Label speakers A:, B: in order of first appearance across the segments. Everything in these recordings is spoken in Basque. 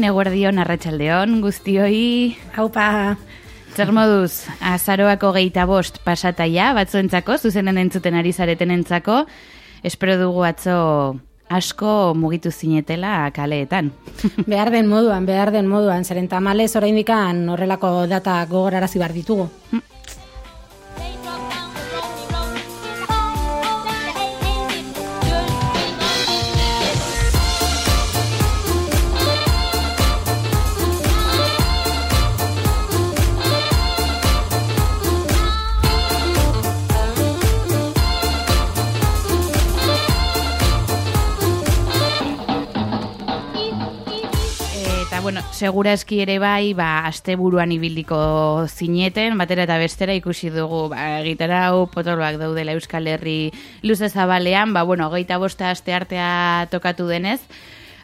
A: Neguerdion, arratsaldeon guztioi.
B: Haupa.
A: Zer moduz, azaroako geita bost pasataia, batzuentzako, zuzenen entzuten ari zareten entzako, espero dugu atzo asko mugitu zinetela kaleetan.
B: behar den moduan, behar den moduan, zeren tamalez oraindikan horrelako data gogorarazi bar ditugu.
A: Bueno, segura eski ere bai, ba, asteburuan ibildiko zineten, batera eta bestera ikusi dugu, ba, egitera hau potoloak daudela Euskal Herri luze zabalean, ba, bueno, geita bosta aste artea tokatu denez,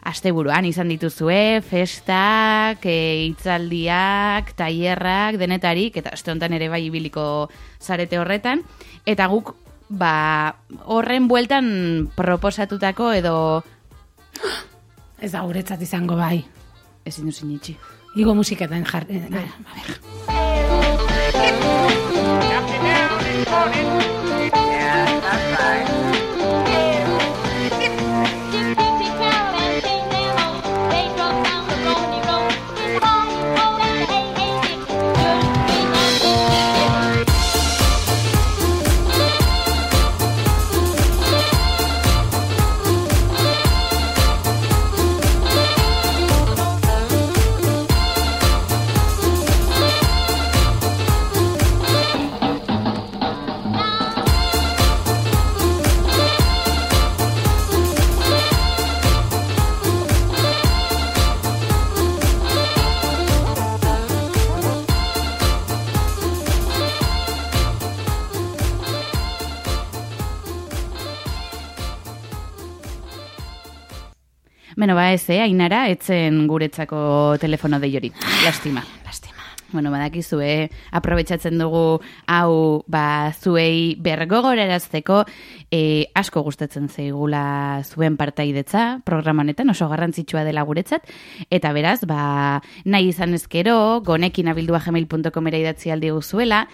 A: asteburuan izan dituzue, festak, e, itzaldiak, tailerrak, denetarik, eta aste honetan ere bai ibiliko zarete horretan, eta guk, ba, horren bueltan proposatutako edo...
B: Ez da guretzat izango bai
A: ezin du sinitxi.
B: Igo musiketan jarri. Eh, a ver.
A: Beno, ba ez, eh, ainara, etzen guretzako telefono de jori. Lastima.
B: Lastima.
A: Bueno, badakizu, eh, aprobetsatzen dugu hau, ba, zuei bergogorerazteko, eh, asko gustatzen zeigula zuen partaidetza programanetan, oso garrantzitsua dela guretzat, eta beraz, ba, nahi izan ezkero, gonekin abildua gmail.com era idatzi aldi guzuela,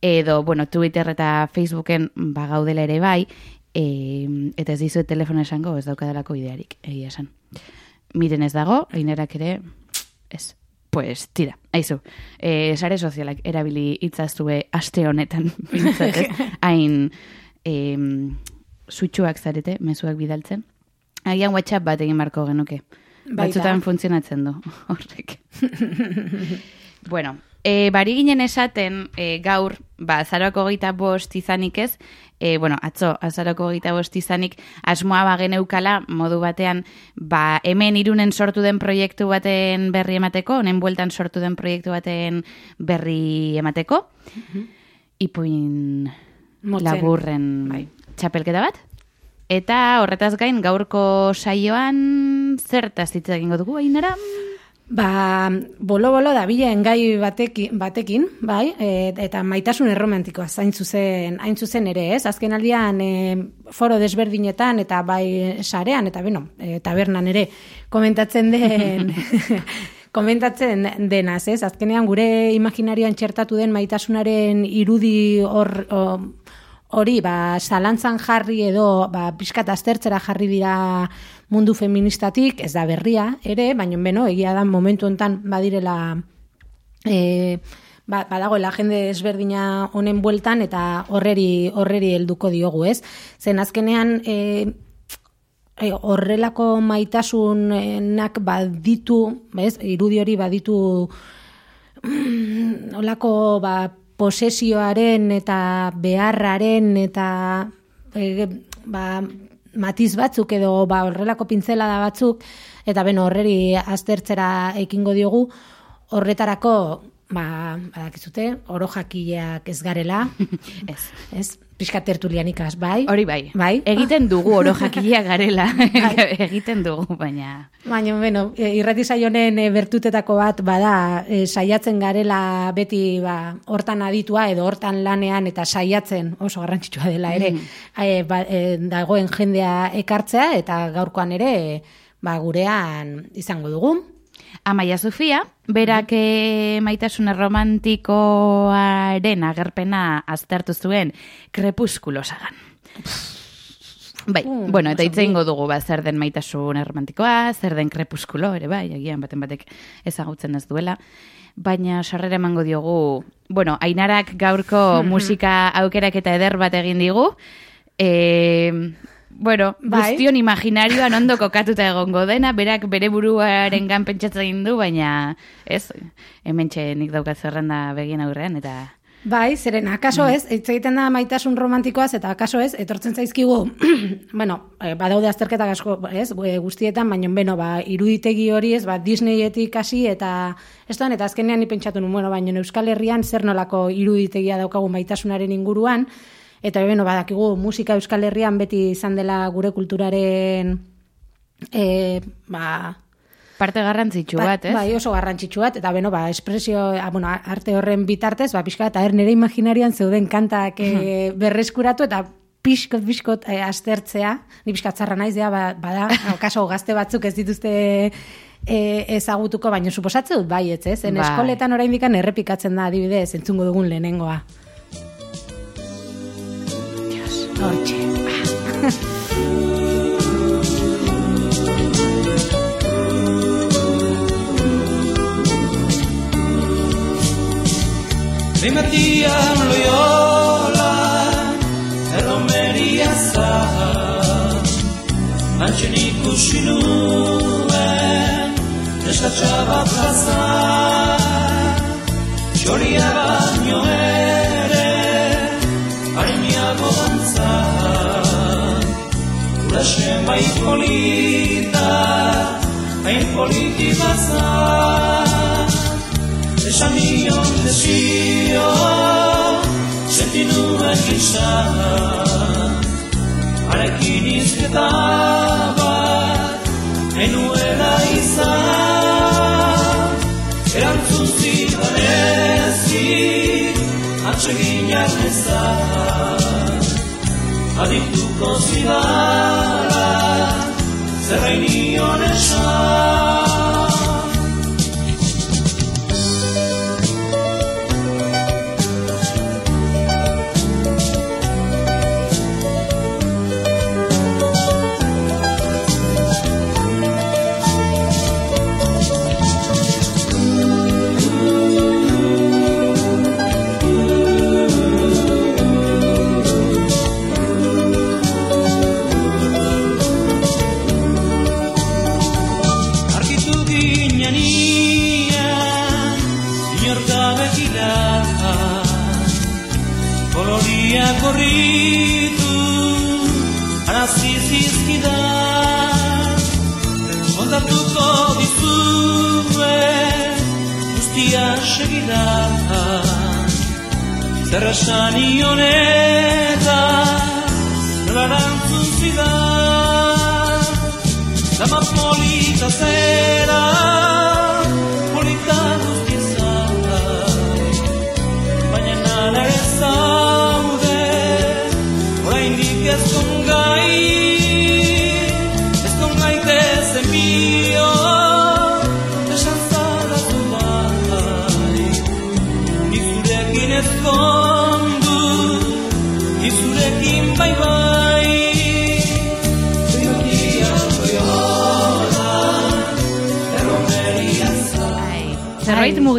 A: edo, bueno, Twitter eta Facebooken ba, gaudela ere bai, e, eta ez dizuet telefono esango, ez daukadalako idearik, egia esan. Miren ez dago, ainerak ere, ez. Pues, tira, aizu, e, sare sozialak erabili itzazue aste honetan, hain e, sutxuak zarete, mezuak bidaltzen. Agian WhatsApp bat egin marko genuke. Batzutan funtzionatzen du, horrek. bueno, e, bari ginen esaten e, gaur, ba, zaroako gita bost izanik ez, e, bueno, atzo, azaroko gita bostizanik, asmoa bagen eukala, modu batean, ba, hemen irunen sortu den proiektu baten berri emateko, honen bueltan sortu den proiektu baten berri emateko, mm ipuin laburren bai. txapelketa bat, eta horretaz gain, gaurko saioan, zertaz hitz egingo dugu, ainara?
B: Ba, bolo-bolo da bilen gai batekin, batekin bai, e, eta maitasun erromantikoa zain zuzen, hain zuzen ere, ez? Azken aldian e, foro desberdinetan eta bai sarean, eta beno, e, tabernan ere komentatzen den... komentatzen denaz, ez? Azkenean gure imaginarioan txertatu den maitasunaren irudi hor hori, ba, zalantzan jarri edo, ba, pixkat aztertzera jarri dira mundu feministatik, ez da berria, ere, baina beno, egia da momentu hontan badirela e, ba, badagoela jende ezberdina honen bueltan eta horreri horreri helduko diogu, ez? Zen azkenean e, e, horrelako maitasunak baditu, bez, irudi hori baditu holako ba, posesioaren eta beharraren eta e, ba, matiz batzuk edo ba, horrelako pintzela da batzuk eta beno horreri aztertzera ekingo diogu horretarako ba, badakizute, oro jakileak ez garela, ez, ez, pixka tertulianikaz, bai?
A: Hori bai. bai, egiten dugu oro jakilea garela, bai. egiten dugu, baina...
B: Baina, bueno, e, irrati saionen e, bertutetako bat, bada, e, saiatzen garela beti, ba, hortan aditua edo hortan lanean eta saiatzen oso garrantzitsua dela ere, mm. ba, dagoen jendea ekartzea eta gaurkoan ere, ba, gurean izango dugu.
A: Amaia Sofia, berak eh, maitasun romantikoaren agerpena aztertu zuen krepuskulo sagan. Bai,
B: Uh,
A: bueno, eta hitz dugu ba, zer den maitasun erromantikoa, zer den krepuskulo, ere bai, agian baten batek ezagutzen ez duela. Baina sarrera emango diogu, bueno, ainarak gaurko musika aukerak eta eder bat egin digu. E, bueno,
B: Bai.
A: guztion imaginarioan ondo kokatuta egongo dena, berak bere buruaren gan pentsatzen du, baina ez, hemen nik daukat zerrenda begien aurrean, eta
B: Bai, zeren, akaso ez, hitz egiten da maitasun romantikoaz, eta akaso ez, etortzen zaizkigu, bueno, eh, badaude azterketak asko, ez, eh, guztietan, baina, beno, ba, iruditegi hori ez, ba, Disneyetik hasi, eta, ez doan, eta azkenean ni pentsatu nun, bueno, baina Euskal Herrian zer nolako iruditegia daukagu maitasunaren inguruan, eta, beno, badakigu musika Euskal Herrian beti izan dela gure kulturaren, e, ba,
A: parte garrantzitsu
B: Ba-
A: bat, ez?
B: Bai, oso garrantzitsu bat, eta beno, ba, espresio, a, bueno, arte horren bitartez, ba, pixka, eta er nire imaginarian zeuden kantak e, berreskuratu, eta pixkot, pixkot e, aztertzea, ni pixka txarra naiz, ja, ba, bada, kaso gazte batzuk ez dituzte e, ezagutuko, baina suposatze dut bai, ez, ez? En
A: Bai.
B: eskoletan oraindikan errepikatzen da adibidez, entzungo dugun lehenengoa. Dios, hortxe.
C: Rimatian loiola Erromeria zahar Antxen ikusi nuen Eskatxaba plaza Txoria baino Hain politi bazar Esan nion desio Senti nuen izan Harekin izketa bat Enuela izan Erantzun zidan ezik Atseginak ezan Adituko zidara Zerrain nion esan Zer esan ion eta, nola erantzun zidan Dama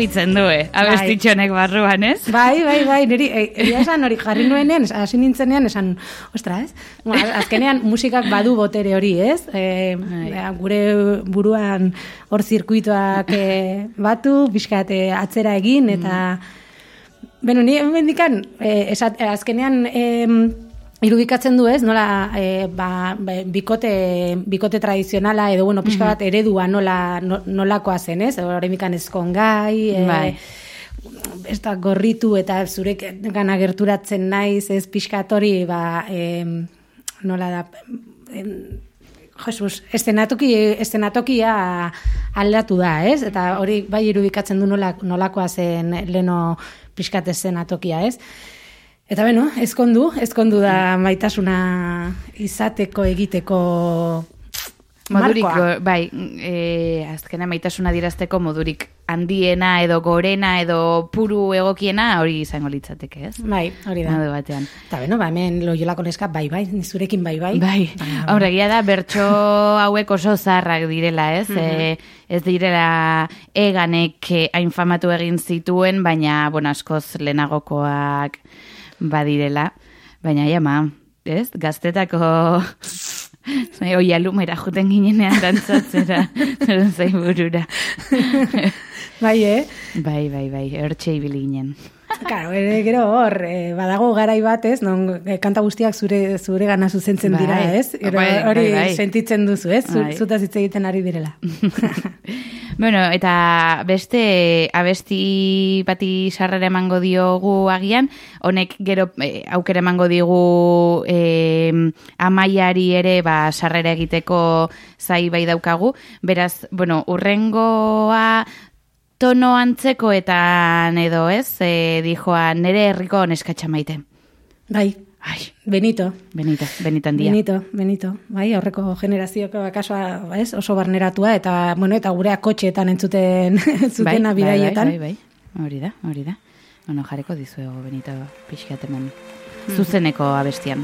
A: mugitzen du, eh? Abestitxonek barruan, ez?
B: Bai, bai, bai, niri, eh, egia esan hori jarri nuenean, hasi nintzenean, esan, ostra, ez? Azkenean musikak badu botere hori, ez? E, gure buruan hor zirkuitoak e, batu, bizkat e, atzera egin, eta... Beno, ni hemendikan, e, esat, azkenean... E, irudikatzen du ez, nola e, ba, bikote, bikote tradizionala edo bueno, pixka bat eredua nola, no- nolakoa zen, ez? Horremikan ezkon gai, e,
A: Bai.
B: ez da gorritu eta zurek gana gerturatzen naiz, ez pixkat hori, ba, em, nola da, em, Jesus, estenatoki, estenatokia aldatu da, ez? Eta hori bai irudikatzen du nola, nolakoa zen leno pixkat estenatokia, ez? Eta beno, ezkondu, ezkondu da maitasuna izateko egiteko
A: Modurik,
B: markoa.
A: bai, e, azkena maitasuna dirazteko modurik handiena edo gorena edo puru egokiena hori izango litzateke, ez?
B: Bai, hori da.
A: Modu batean.
B: Eta beno, ba, hemen loiolako neska bai, bai, zurekin bai, bai.
A: Bai,
B: Baina,
A: hombre, egia da, bertso hauek oso zarrak direla, ez? e, ez direla eganek eh, hain famatu egin zituen, baina, bueno, askoz lehenagokoak badirela. Baina, jama, ez? Gaztetako... Zai, oi alumera juten ginenean dantzatzera, zeren zai burura.
B: Bai, eh?
A: bai, bai, bai, hortxe ibili ginen.
B: Claro, ere, gero hor, eh, badago garai bat, ez, non eh, kanta guztiak zure zure gana zuzentzen dira,
A: Bai.
B: ez? Gero
A: Bai, bai,
B: hori sentitzen duzu, ez?
A: Bai.
B: Zutaz hitz egiten ari direla.
A: Bueno, eta beste abesti bati sarrera emango diogu agian, honek gero eh, aukera emango digu eh, amaiari ere ba, sarrera egiteko zai bai daukagu. Beraz, bueno, urrengoa tono antzekoetan edo ez, e, dijoa nere herriko neskatxa maite.
B: Bai,
A: Ai,
B: Benito.
A: benita, benitan dia.
B: Benito, Benito. Bai, aurreko generazioko kasua, ez, oso barneratua eta bueno, eta gurea kotxeetan entzuten zutena bidaietan.
A: Bai, bai, bai, hori da, hori da. Bueno, jareko dizuego benito pixkat hemen. Zuzeneko abestian.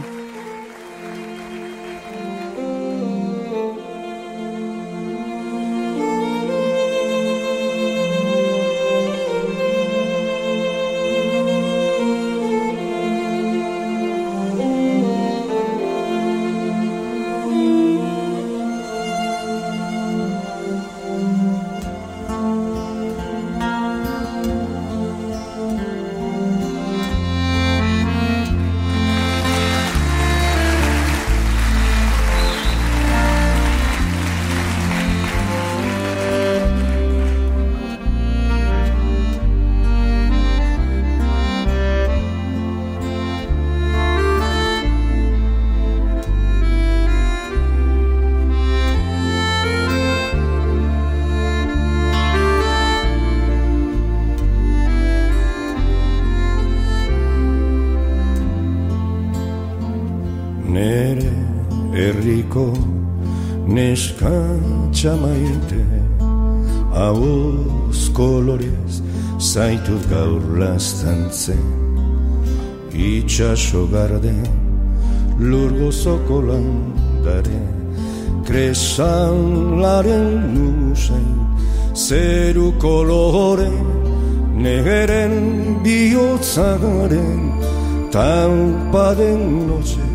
D: Nere herriko neska txamaite Ahoz kolorez zaitut gaur lastantzen. Itxaso garden lurgo zokolan dare Kresalaren nusain zeru kolore Negeren bihotzagaren taupaden noches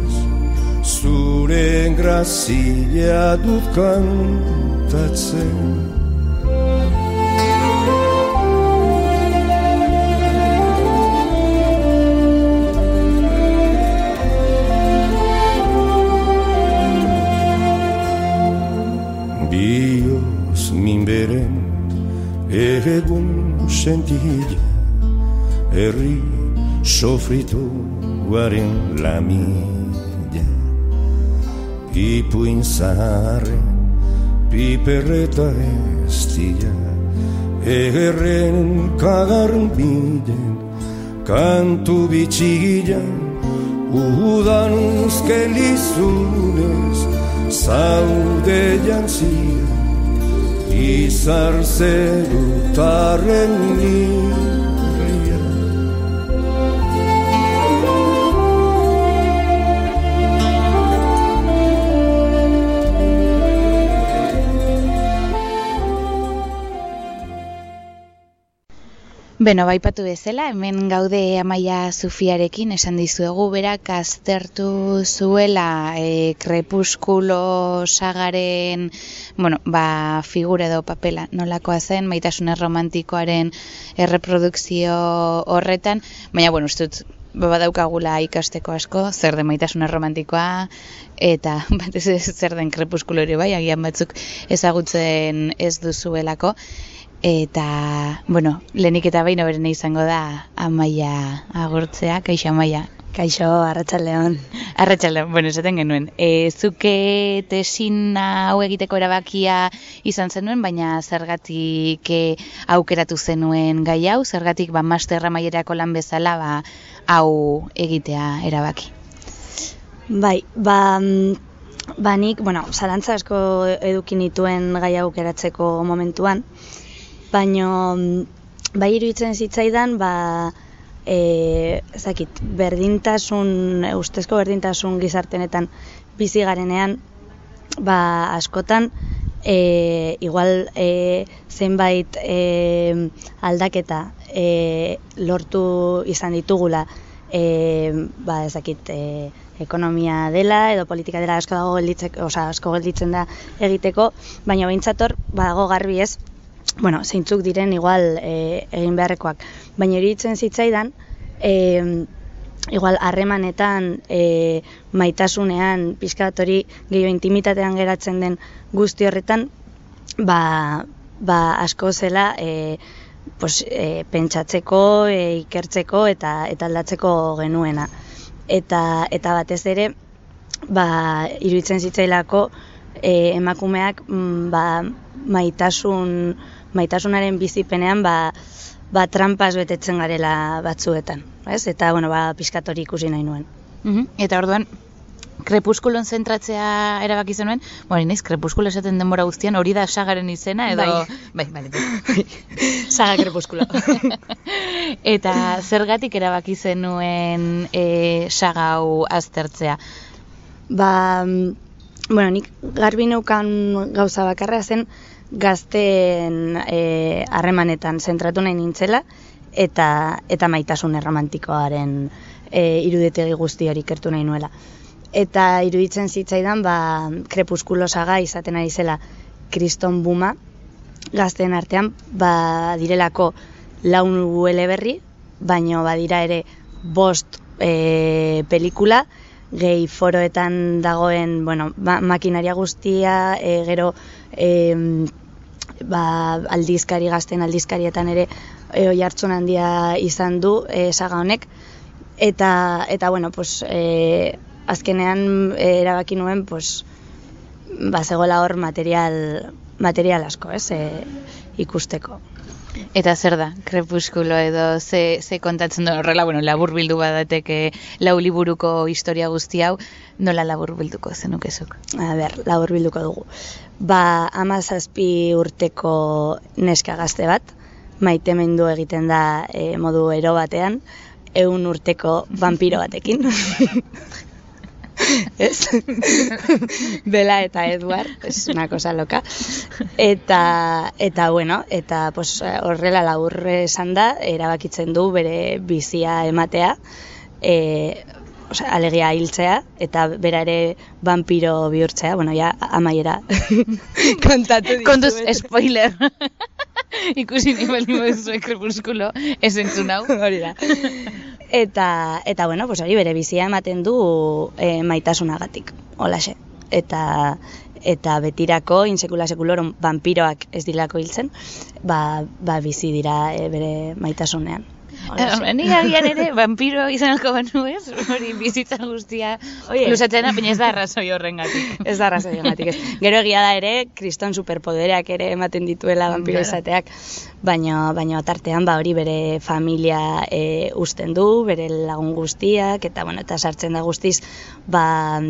D: Zure grazia dut kantatzen. Bioz minberen egun sentilla Herri sofrituaren lamilla Ipuin zaharren piperreta estilla Erren kagarbilen kantu bitxilla Udan uzkelizunez zaude jantzia Izar zerutaren nirria
A: Beno, baipatu bezala, hemen gaude Amaia Zufiarekin esan dizuegu berak aztertu zuela e, krepuskulo sagaren, bueno, ba, figura edo papela nolakoa zen, maitasun romantikoaren erreprodukzio horretan, baina, bueno, ba, badaukagula ikasteko asko, zer den maitasuna romantikoa, eta batez ez zer den krepuskulo ere bai, agian batzuk ezagutzen ez duzuelako, Eta, bueno, lehenik eta behin oberena izango da amaia agurtzea, kaixo amaia.
E: Kaixo, arratsaldeon.
A: Arratxalde, bueno, esaten genuen. E, zuke tesin hau egiteko erabakia izan zenuen, baina zergatik e, aukeratu zenuen gai hau, zergatik ba, masterra maierako lan bezala ba, hau egitea erabaki.
E: Bai, ba, mm, ba nik, bueno, zalantza asko eduki nituen gai hau geratzeko momentuan, baino mm, bai iruditzen zitzaidan, ba, e, ezakit, berdintasun, ustezko berdintasun gizartenetan bizi garenean, ba, askotan, e, igual e, zenbait e, aldaketa e, lortu izan ditugula, e, ba, ezakit, e, ekonomia dela edo politika dela asko dago gelditzeko, osea, asko gelditzen da egiteko, baina beintzator badago garbi ez, bueno, zeintzuk diren igual e, egin beharrekoak. Baina iruditzen zitzaidan, e, igual harremanetan, e, maitasunean, pixkat hori gehiago intimitatean geratzen den guzti horretan, ba, ba asko zela e, pues, e, pentsatzeko, e, ikertzeko eta, eta aldatzeko genuena. Eta, eta batez ere, ba, iruditzen zitzailako e, emakumeak mm, ba, maitasun, maitasunaren bizipenean ba, ba, trampas betetzen garela batzuetan. Ez? Eta, bueno, ba, piskatori ikusi nahi nuen.
A: Mhm. Eta orduan, krepuskulon zentratzea erabaki zenuen, bueno, naiz, krepuskulo esaten denbora guztian, hori da sagaren izena, edo... Bai, bai, bai.
E: Saga krepuskulo.
A: Eta zergatik erabaki zenuen e, saga hau aztertzea?
E: Ba, mm, bueno, nik garbi neukan gauza bakarra zen gazten eh, harremanetan zentratu nahi nintzela eta eta maitasun erromantikoaren e, irudetegi guzti hori ikertu nahi nuela. Eta iruditzen zitzaidan, ba, krepuskulo saga izaten ari zela kriston buma, gazten artean, ba, direlako laun eleberri, baino badira ere bost e, pelikula, gehi foroetan dagoen, bueno, ma makinaria guztia, e, gero e, ba, aldizkari gazten aldizkarietan ere e, oi hartzun handia izan du e, saga honek, eta, eta bueno, pues, e, azkenean e, erabaki nuen, pues, ba, zegoela hor material, material asko, ez, e, ikusteko.
A: Eta zer da, krepuskulo edo ze, ze kontatzen du horrela, bueno, labur bildu badateke lau liburuko historia guzti hau, nola labur bilduko zenukezuk?
E: A ber, labur bilduko dugu. Ba, amazazpi urteko neska gazte bat, maitemendu egiten da e, modu ero batean, eun urteko vampiro batekin. ez? Bela eta Edward, es una cosa loca. Eta, eta bueno, eta pues, horrela laburre esan da, erabakitzen du bere bizia ematea, e, osea, alegia hiltzea, eta bera ere vampiro bihurtzea, bueno, ja, amaiera kontatu dizuet.
A: Kontuz, spoiler! Ikusi ni bali moduzue krepuskulo, ez entzun hau.
E: Hori da. Eta, eta bueno, pues hori bere bizia ematen du e, maitasunagatik, holaxe. Eta, eta betirako, insekula sekuloron, vampiroak ez dilako hiltzen, ba, ba bizi dira e, bere maitasunean.
A: Ni agian ere, vampiro izanako banu ez, hori bizitza guztia, luzatzen baina ez da arrazoi horrengatik.
E: Ez da arrazoi egatik, ez. Gero egia da ere, kriston superpodereak ere ematen dituela vampiro izateak, baina, baina tartean ba hori bere familia e, usten du, bere lagun guztiak, eta bueno, eta sartzen da guztiz, ba,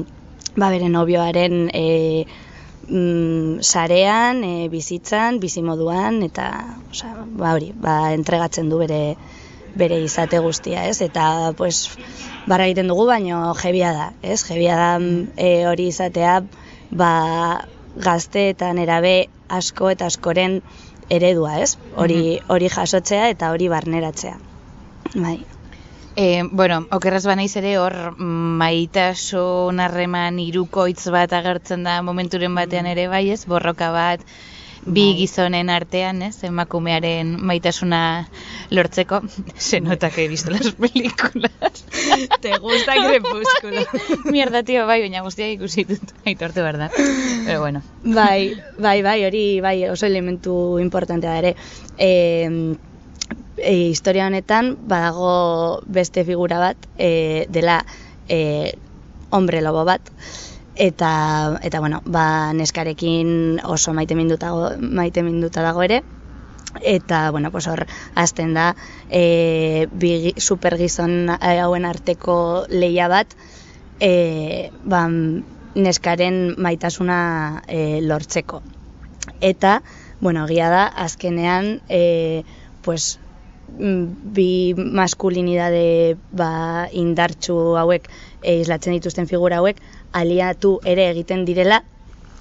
E: ba bere nobioaren e, mm, sarean, e, bizitzan, bizimoduan, eta osea, ba hori, ba, entregatzen du bere bere izate guztia, ez? Eta, pues, barra egiten dugu, baino jebia da, ez? Jebia da mm, e, hori izatea, ba, gazte eta nerabe asko eta askoren eredua, ez? Hori, hori jasotzea eta hori barneratzea. Bai.
A: E, bueno, okerraz banaiz ere hor mm, maitasun harreman irukoitz bat agertzen da momenturen batean ere bai, ez? Borroka bat bi gizonen artean, ez? Emakumearen maitasuna lortzeko. Se nota que he visto las películas.
E: Te gusta Crepúsculo.
A: Mierda, tío, bai, baina guztiak ikusi dut. Aitortu behar da. Pero bueno.
E: Bai, bai, bai, hori bai oso elementu importantea ere. E, e, historia honetan badago beste figura bat e, dela e, hombre lobo bat eta eta bueno, ba, neskarekin oso maiteminduta dago, maiteminduta dago ere eta bueno, pues hor hasten da e, bi gi- supergizon hauen arteko leia bat e, ba, neskaren maitasuna e, lortzeko. Eta, bueno, egia da, azkenean, e, pues, mm, bi maskulinidade ba, indartxu hauek, e, islatzen dituzten figura hauek, aliatu ere egiten direla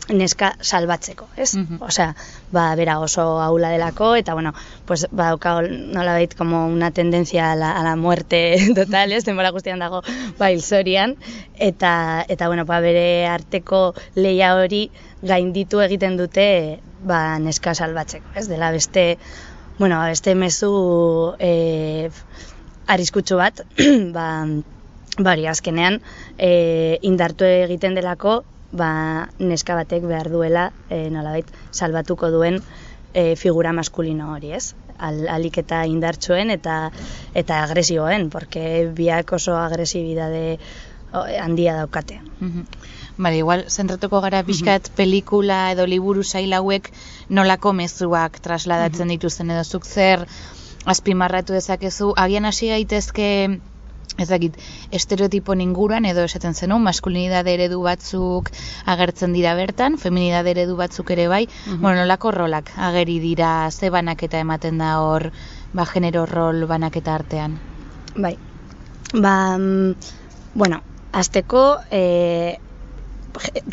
E: neska salbatzeko, ez?
A: Mhm.
E: Osea, ba, bera oso aula delako, eta bueno, pues, ba, dauka nola bait, como una tendencia a la, a la muerte total, ez? Denbora guztian dago, ba, hilzorian, eta, eta bueno, ba, bere arteko leia hori gainditu egiten dute, ba, neska salbatzeko, ez? Dela beste, bueno, beste mezu e, arriskutsu bat, ba, bari, azkenean, e, indartu egiten delako, ba, neska batek behar duela, e, nolabait, salbatuko duen e, figura maskulino hori, ez? Al, alik eta indartsuen eta eta agresioen, porque biak oso agresibidade handia daukate.
A: Mhm. Bale, igual, zentratuko gara pixkat pelikula edo liburu sail hauek nolako mezuak trasladatzen dituzten edo zuk zer azpimarratu dezakezu, agian hasi gaitezke ez dakit, estereotipo inguruan edo esaten zenu, maskulinidade eredu batzuk agertzen dira bertan, feminidade eredu batzuk ere bai, bueno, nolako rolak ageri dira, ze banaketa ematen da hor, ba, genero rol banaketa artean.
E: Bai. Ba, mm, bueno, azteko e,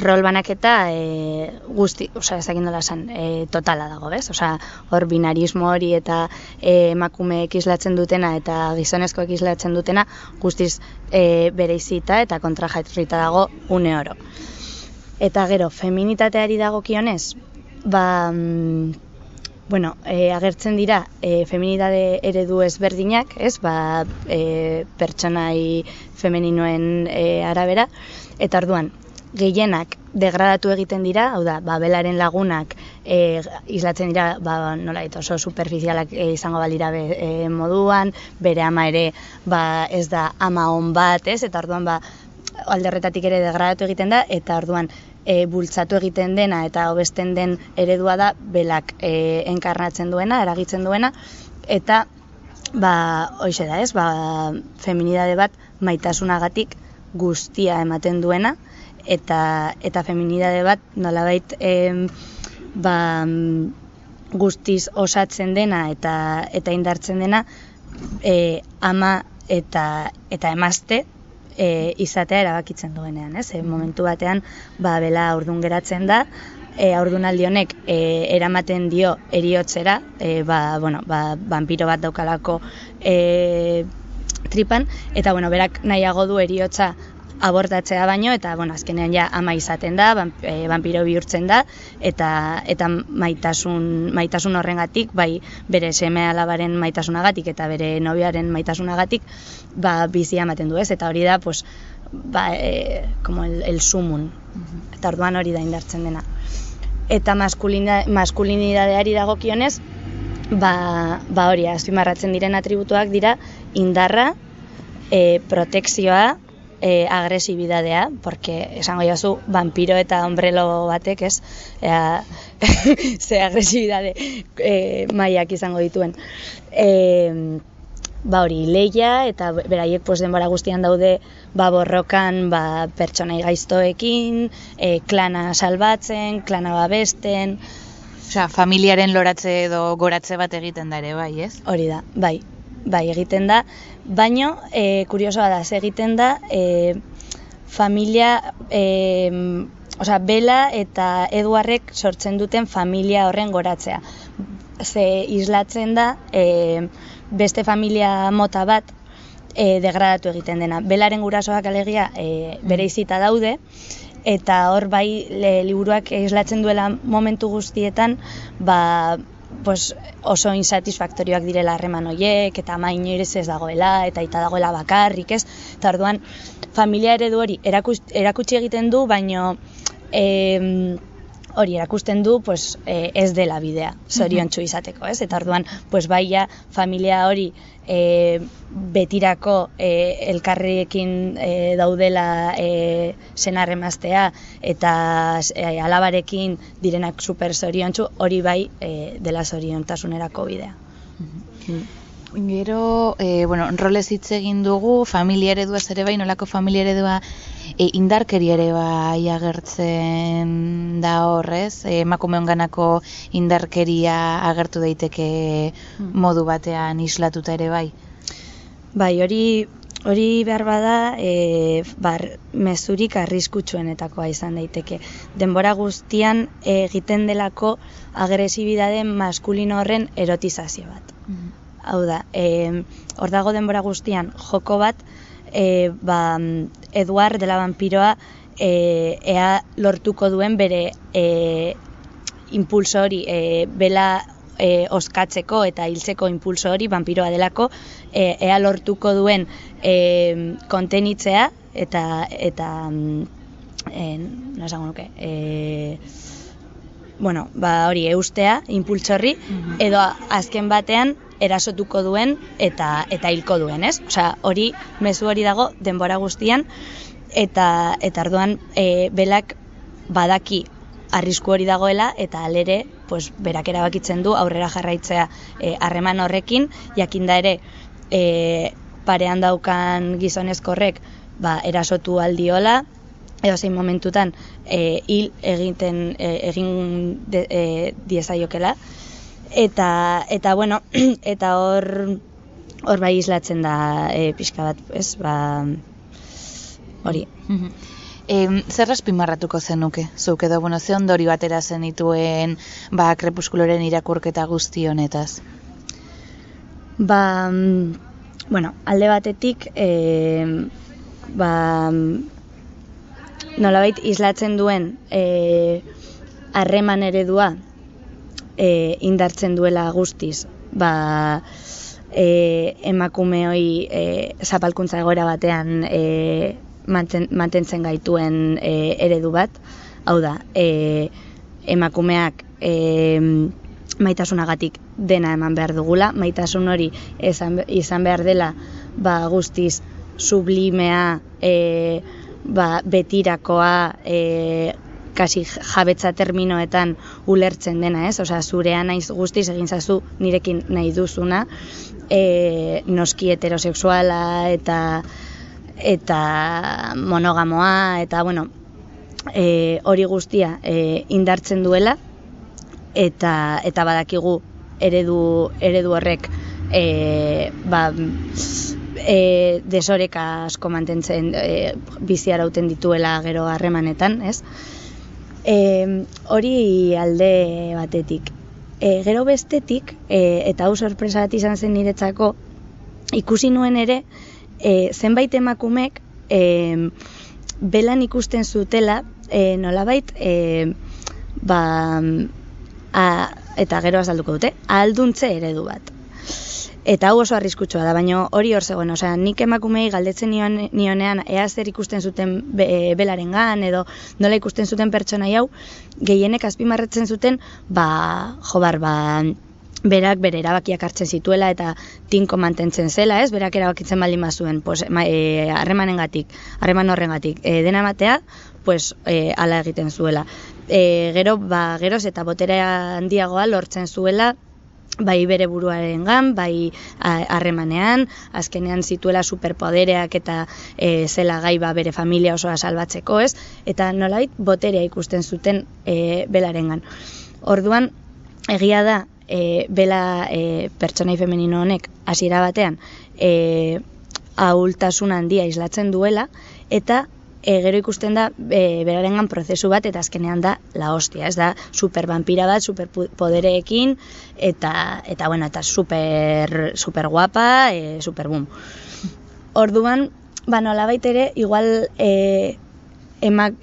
E: rol banaketa e, guzti, osea, ezakin nola esan, e, totala dago, bez? Osea, hor binarismo hori eta e, emakumeek islatzen dutena eta gizonezkoek islatzen dutena guztiz e, bereizita eta kontrajarrita dago une oro. Eta gero, feminitateari dagokionez, ba, mm, bueno, e, agertzen dira e, feminidade eredu ezberdinak, ez? Ba, e, pertsonai femeninoen e, arabera, eta orduan, gehienak degradatu egiten dira, hau da, ba, belaren lagunak e, islatzen dira, ba, nola dit, oso superficialak e, izango balira be, e, moduan, bere ama ere, ba, ez da ama on bat, ez? Eta orduan, ba, alderretatik ere degradatu egiten da, eta orduan, e, bultzatu egiten dena eta hobesten den eredua da belak e, enkarnatzen duena, eragitzen duena, eta ba, hoize da ez, ba, feminidade bat maitasunagatik guztia ematen duena, eta, eta feminidade bat nolabait em, ba, guztiz osatzen dena eta eta indartzen dena e, ama eta eta emazte e, izatea erabakitzen duenean, ez? E, momentu batean ba bela aurdun geratzen da, e, aurdunaldi honek e, eramaten dio eriotzera, e, ba, bueno, ba, vampiro bat daukalako e, tripan, eta bueno, berak nahiago du eriotza abortatzea baino eta bueno, azkenean ja ama izaten da, vamp- e, vampiro bihurtzen da eta eta maitasun maitasun horrengatik, bai bere seme alabaren maitasunagatik eta bere nobiaren maitasunagatik, ba bizia ematen du, ez? Eta hori da pues ba e, como el, el sumun. Eta orduan hori da indartzen dena. Eta maskulina, maskulinidadeari dagokionez, ba, ba hori, azpimarratzen diren atributuak dira indarra, e, protekzioa, e, agresibidadea, porque esango jozu vampiro eta hombrelo batek, ez? Ea, ze agresibidade e, maiak izango dituen. E, ba hori, leia eta beraiek pues, denbora guztian daude ba, borrokan ba, pertsonai gaiztoekin, e, klana salbatzen, klana babesten,
A: Osea, familiaren loratze edo goratze bat egiten da ere, bai, ez?
E: Hori da, bai, bai egiten da, baino e, kuriosoa da, ze egiten da e, familia, e, osea, Bela eta Eduarrek sortzen duten familia horren goratzea. Ze islatzen da e, beste familia mota bat e, degradatu egiten dena. Belaren gurasoak alegia e, bere izita daude, eta hor bai le, liburuak islatzen duela momentu guztietan, ba, pues, oso insatisfaktorioak direla harreman hoiek, eta ama inoirez ez dagoela, eta aita dagoela bakarrik, ez? Eta orduan, familia eredu hori erakutsi egiten du, baino em, hori erakusten du pues, eh, ez dela bidea, zoriontsu izateko, ez? Eta orduan, pues, baia familia hori e, betirako e, elkarriekin e, daudela e, senarremaztea eta e, alabarekin direnak super zoriontsu, hori bai e, dela zoriontasunerako bidea.
F: Gero, e, bueno, rolez hitz egin dugu, familia ereduaz ere bai, nolako familia eredua e, indarkeri ere bai agertzen da horrez, e, emakumeon ganako indarkeria agertu daiteke modu batean islatuta ere bai.
E: Bai, hori hori behar bada, e, bar, mezurik arriskutsuenetakoa izan daiteke. Denbora guztian egiten delako agresibidade maskulino horren erotizazio bat. Hau da, e, hor dago denbora guztian joko bat, e, ba, Eduard dela vampiroa e, ea lortuko duen bere e, impulso hori, e, bela e, oskatzeko eta hiltzeko impulso hori vampiroa delako, e, ea lortuko duen e, kontenitzea eta eta mm, e, no esango nuke, e, bueno, ba hori eustea impultso horri edo azken batean erasotuko duen eta eta hilko duen, ez? Osea, hori mezu hori dago denbora guztian eta eta orduan e, belak badaki arrisku hori dagoela eta alere pues, berak erabakitzen du aurrera jarraitzea eh, harreman horrekin, jakinda ere e, parean daukan gizonezkorrek ba, erasotu aldiola, edo zein momentutan e, hil egiten e, egin de, e, diezaiokela eta eta bueno eta hor hor bai islatzen da e, pixka bat ez ba hori
F: E, zer azpimarratuko zenuke? Zuk edo, bueno, ze ondori batera zenituen ba, krepuskuloren irakurketa guzti honetaz?
E: Ba, mm, bueno, alde batetik, e, ba, mm, nolabait islatzen duen e, harreman eredua e, indartzen duela guztiz, ba, e, emakume hoi e, zapalkuntza egoera batean e, manten, mantentzen gaituen e, eredu bat, hau da, e, emakumeak e, maitasunagatik dena eman behar dugula, maitasun hori izan, izan behar dela ba, guztiz sublimea, e, ba, betirakoa, e, kasi jabetza terminoetan ulertzen dena, ez? Osea, zurea naiz guztiz egin zazu nirekin nahi duzuna, e, noski heterosexuala eta eta monogamoa eta bueno, e, hori guztia e, indartzen duela eta eta badakigu eredu eredu horrek e, ba, e, desoreka asko mantentzen e, bizi arauten dituela gero harremanetan, ez? E, hori alde batetik. E, gero bestetik, e, eta hau sorpresa bat izan zen niretzako, ikusi nuen ere, e, zenbait emakumek e, belan ikusten zutela e, nolabait e, ba, a, eta gero azalduko dute, alduntze eredu bat. Eta hau oso arriskutsua da, baina hori hor zegoen, osea, nik emakumei galdetzen nion, nionean ea zer ikusten zuten be, e, belarengan edo nola ikusten zuten pertsona hau, gehienek azpimarratzen zuten, ba, jobar, ba, berak bere erabakiak hartzen zituela eta tinko mantentzen zela, ez? Berak erabakitzen baldin bazuen, pues e, harremanengatik, harreman horrengatik, e, dena ematea, pues e, ala egiten zuela. E, gero, ba, geroz eta boterea handiagoa lortzen zuela, bai bere buruaren gan, bai harremanean, azkenean zituela superpodereak eta e, zela gai ba bere familia osoa salbatzeko, ez? Eta nolait boterea ikusten zuten e, belarengan. Orduan, egia da, e, bela e, pertsonai femenino honek hasiera batean e, ahultasun handia islatzen duela, eta e, gero ikusten da e, berarengan prozesu bat eta azkenean da la hostia, ez da supervampira bat, superpodereekin eta eta bueno, eta super super guapa, e, super boom. Orduan, ba nolabait ere igual e, emak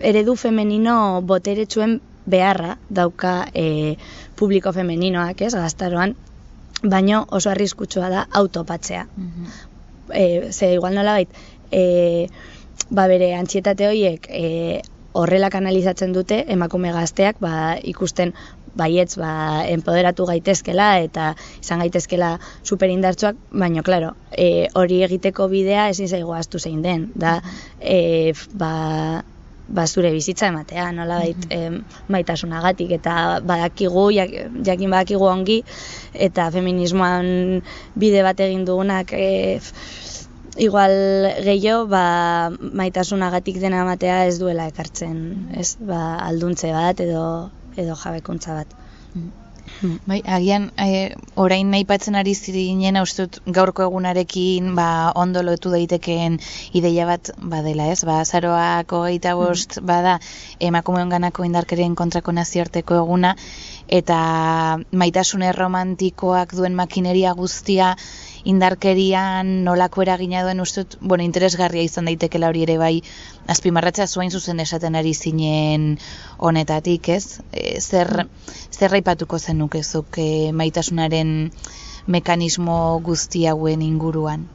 E: eredu femenino boteretsuen beharra dauka e, publiko femeninoak, ez, gaztaroan, baino oso arriskutsua da autopatzea. E, ze igual nolabait, e, ba bere antsietate horiek e, horrela kanalizatzen dute emakume gazteak ba, ikusten baietz ba, empoderatu gaitezkela eta izan gaitezkela superindartsuak, baino claro, e, hori egiteko bidea ezin zaigu astu zein den, da e, ba, ba, zure bizitza ematea, nolabait em, maitasunagatik eta badakigu, jak, jakin badakigu ongi eta feminismoan bide bat egin dugunak e, f- igual gehiago ba, maitasunagatik dena ematea ez duela ekartzen, ez? Ba, alduntze bat edo edo jabekuntza bat.
A: Bai, agian e, orain aipatzen ari zirinen uste dut gaurko egunarekin ba, ondo lotu daitekeen ideia bat badela, ez? Ba, azaroako geita bost bada emakumeon ganako indarkerien kontrako nazioarteko eguna eta maitasune romantikoak duen makineria guztia indarkerian nolako eragina duen uste dut, bueno, interesgarria izan daitekela hori ere bai azpimarratzea zuain zuzen esaten ari zinen honetatik, ez? E, zer, zer aipatuko zenukezuk e, maitasunaren mekanismo guzti hauen inguruan?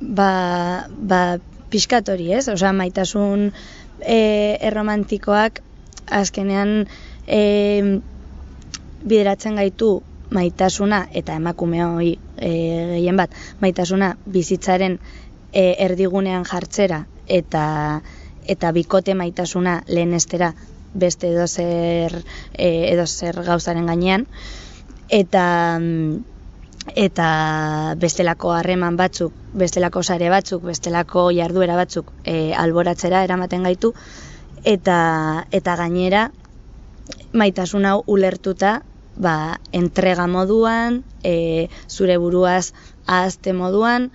E: Ba, ba pixkat hori, ez? Osea, maitasun e, erromantikoak azkenean e, bideratzen gaitu maitasuna eta emakume hori e, gehien bat maitasuna bizitzaren e, erdigunean jartzera eta eta bikote maitasuna lehenestera beste edozer e, edozer gauzaren gainean. Eta mm, eta bestelako harreman batzuk, bestelako sare batzuk, bestelako jarduera batzuk e, alboratzera eramaten gaitu. Eta eta gainera maitasun hau ulertuta ba, entrega moduan, e, zure buruaz ahazte moduan,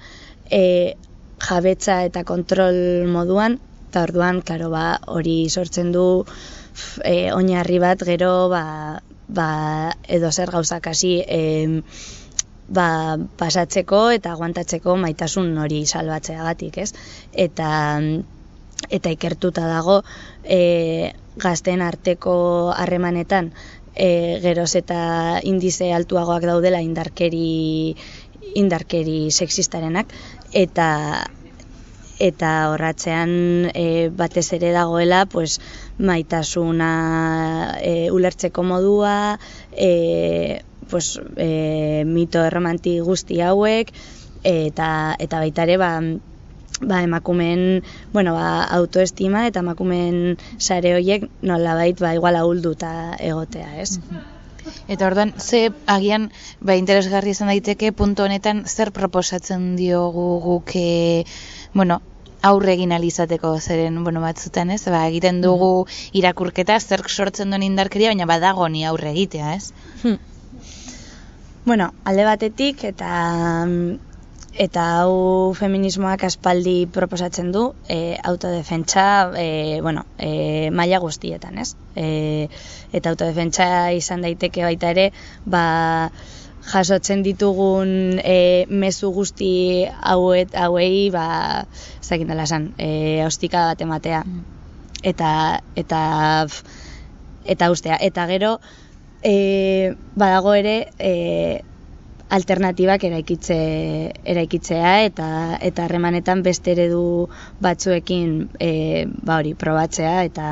E: e, jabetza eta kontrol moduan, eta orduan, klaro, ba, hori sortzen du e, oinarri bat gero ba, ba, edo zer gauzak hasi em, ba, pasatzeko eta aguantatzeko maitasun hori salbatzeagatik, ez? Eta eta ikertuta dago e, gazteen arteko harremanetan e, geroz eta indize altuagoak daudela indarkeri indarkeri sexistarenak. Eta eta horratzean e, batez ere dagoela pues, maitasuna e, ulertzeko modua, e, pues, e, mito erromanti guzti hauek, eta, eta baita ere, ba, ba, emakumeen, bueno, ba, autoestima eta emakumeen sare horiek nolabait ba, igual ahulduta egotea, ez?
A: Eta orduan, ze agian ba, interesgarri izan daiteke puntu honetan zer proposatzen diogu guk e, bueno, aurre egin alizateko zeren, bueno, batzutan, ez? Ba, egiten dugu irakurketa zerk sortzen duen indarkeria, baina badago ni aurre egitea, ez?
E: Hmm. Bueno, alde batetik eta eta hau feminismoak aspaldi proposatzen du e, autodefentsa e, bueno, e, maila guztietan, ez? E, eta autodefentsa izan daiteke baita ere, ba, jasotzen ditugun e, mezu guzti hauet, hauei, ba, ez dakit nola esan, e, ostika bat ematea. Eta, eta, pf, eta ustea. Eta gero, e, badago ere, e, alternatibak eraikitze, eraikitzea eta eta harremanetan beste eredu batzuekin e, ba hori probatzea eta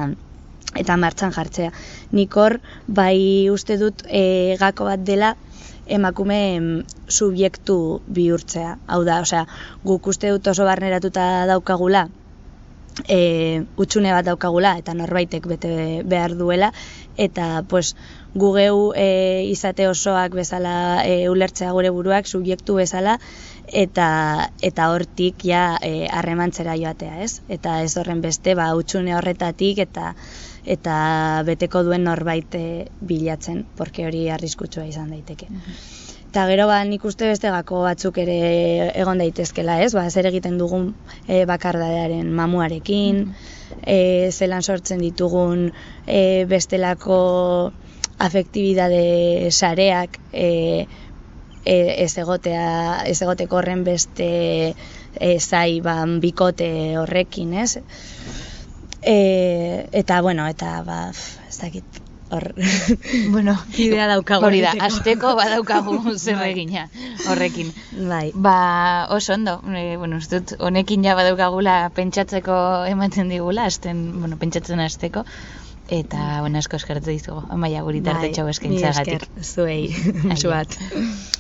E: eta martxan jartzea. Nik hor bai uste dut e, gako bat dela emakume em, subjektu bihurtzea. Hau da, osea, guk uste dut oso barneratuta daukagula e, utxune bat daukagula eta norbaitek bete behar duela eta pues gu geu e, izate osoak bezala e, ulertzea gure buruak subjektu bezala eta eta hortik ja e, harremantzera joatea, ez? Eta ez horren beste ba utxune horretatik eta eta beteko duen norbait e, bilatzen, porque hori arriskutsua izan daiteke. Eta gero ba, nik uste beste gako batzuk ere egon daitezkela, ez? Ba, zer egiten dugun e, bakardadearen mamuarekin, e, zelan sortzen ditugun e, bestelako afektibidade sareak e, e, ez egotea, ez egoteko horren beste e, zai ban bikote horrekin, ez? E, eta, bueno, eta, ba, ez dakit, hor,
A: Bueno,
E: Bidea daukagu
A: Hori da, asteko badaukagu zer egina horrekin.
E: bai.
A: Ba, oso ondo, e, bueno, uste dut honekin ja badaukagula pentsatzeko ematen digula, asten, bueno, pentsatzen hasteko eta bueno, asko eskertu dizugu. Amaia guri tartetxo
E: Bai,
A: eskaintzagatik.
E: mila esker, zuei, bat.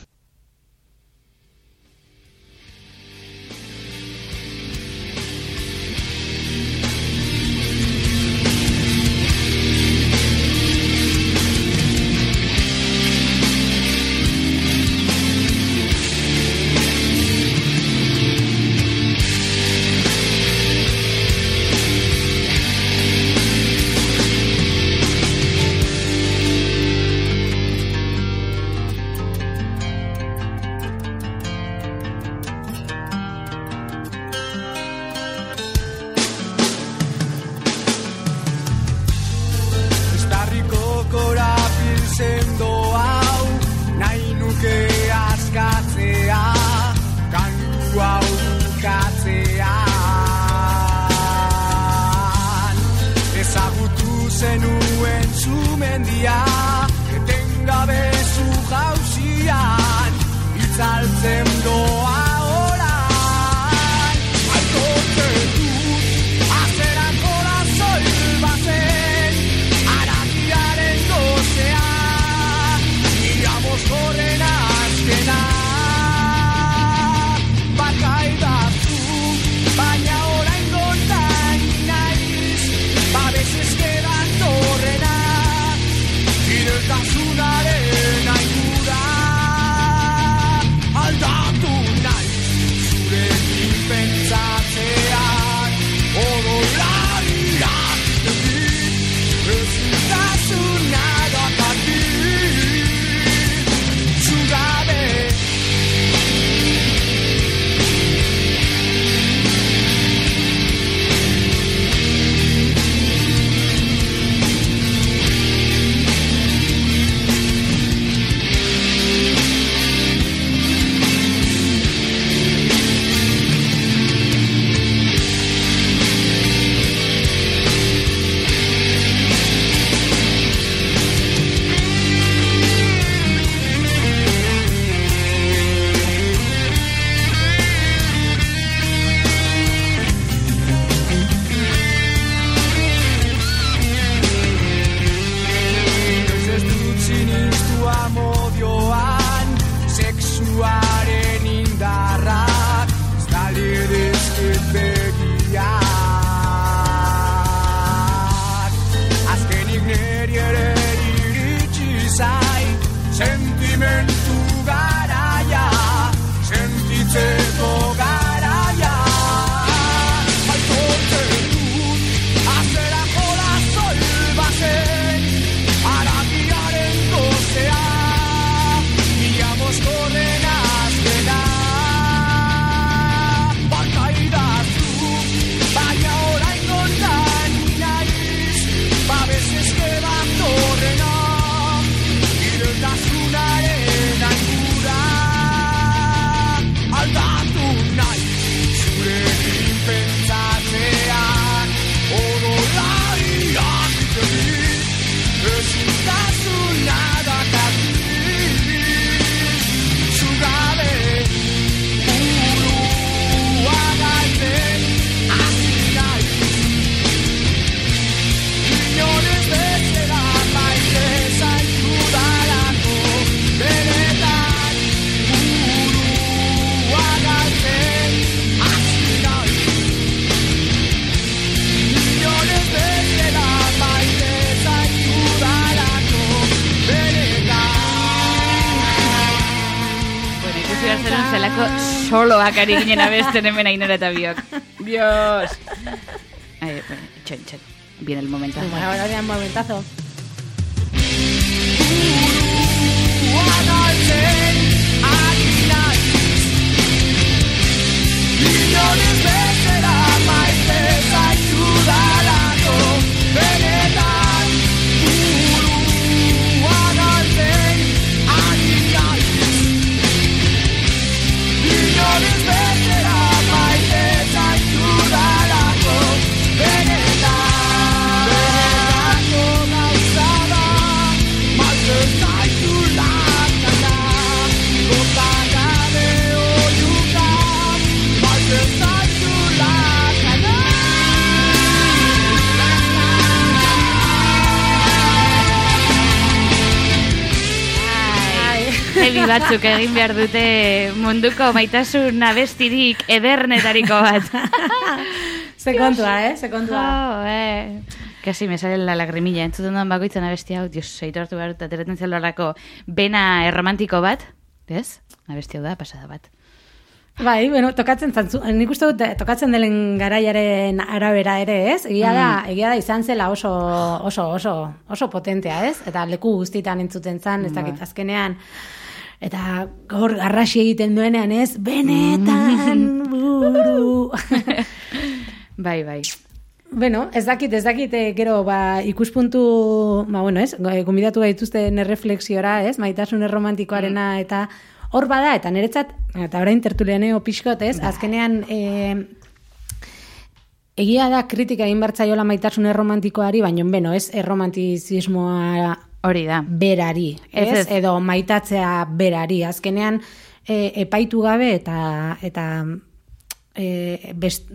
A: Ari ginen abesten hemen ainora eta biok. Dios! Bueno. Viene el momento.
B: Bueno, ahora ya un momentazo.
A: Batzuk egin behar dute munduko maitasun abestirik edernetariko bat.
B: Ze kontua, eh? Ze kontua.
A: Oh, eh. Kasi me sale la lagrimilla. Entzuten duan bakoitzen abesti hau, dios, saitu hartu behar dut, ateratzen zelorako bena erromantiko bat, ez? Abesti hau da, pasada bat.
B: Bai, bueno, tokatzen zantzu, nik uste dut eh, tokatzen delen garaiaren arabera ere, ez? Egia da, egia da izan zela oso, oso, oso, oso potentea, ez? Eta leku guztitan entzuten zan, ez dakit azkenean, eta gaur garrasi egiten duenean, ez? Benetan, buru.
A: Bai, bai.
B: Bueno, ez dakit, ez dakit, eh, gero, ba, ikuspuntu, ba, bueno, ez, go- gombidatu gaituzten erreflexiora, ez, maitasun erromantikoarena, eta hor bada, eta niretzat, eta orain tertulianeo pixkot, ez, azkenean, e, egia da kritika egin bertzaiola maitasun erromantikoari, baino, beno, ez, erromantizismoa
A: Hori da.
B: berari, ez,
A: Ez, ez.
B: edo maitatzea berari. Azkenean e, epaitu gabe eta eta e, best,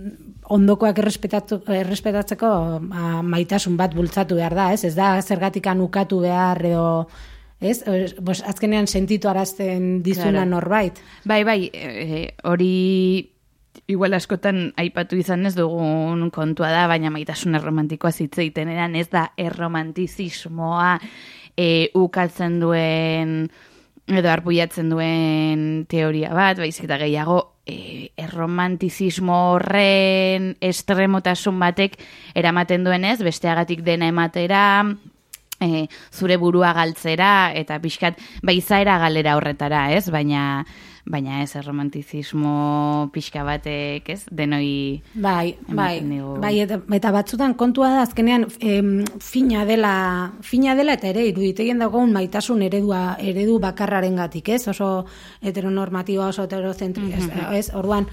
B: ondokoak errespetatu, errespetatzeko ba, maitasun bat bultzatu behar da, ez? Ez da zergatikan ukatu behar edo ez? Bos, azkenean sentitu arazten dizuna
A: Claro.
B: norbait.
A: Bai, bai, e, hori igual askotan aipatu izan ez dugun kontua da, baina maitasun erromantikoa hitz egiten eran ez da erromantizismoa e, ukatzen duen edo arpuiatzen duen teoria bat, baizik eta gehiago e, erromantizismo horren estremotasun batek eramaten duenez, besteagatik dena ematera, e, zure burua galtzera eta pixkat baizaera galera horretara, ez? Baina baina ez erromantizismo pixka batek, ez? Denoi
B: Bai, bai,
A: digu.
B: bai eta, eta batzutan kontua da azkenean em, fina dela, fina dela eta ere iruditegien dagoen maitasun eredua, eredu bakarrarengatik, ez? Oso heteronormatiboa, oso heterocentri, ez, ez? Orduan,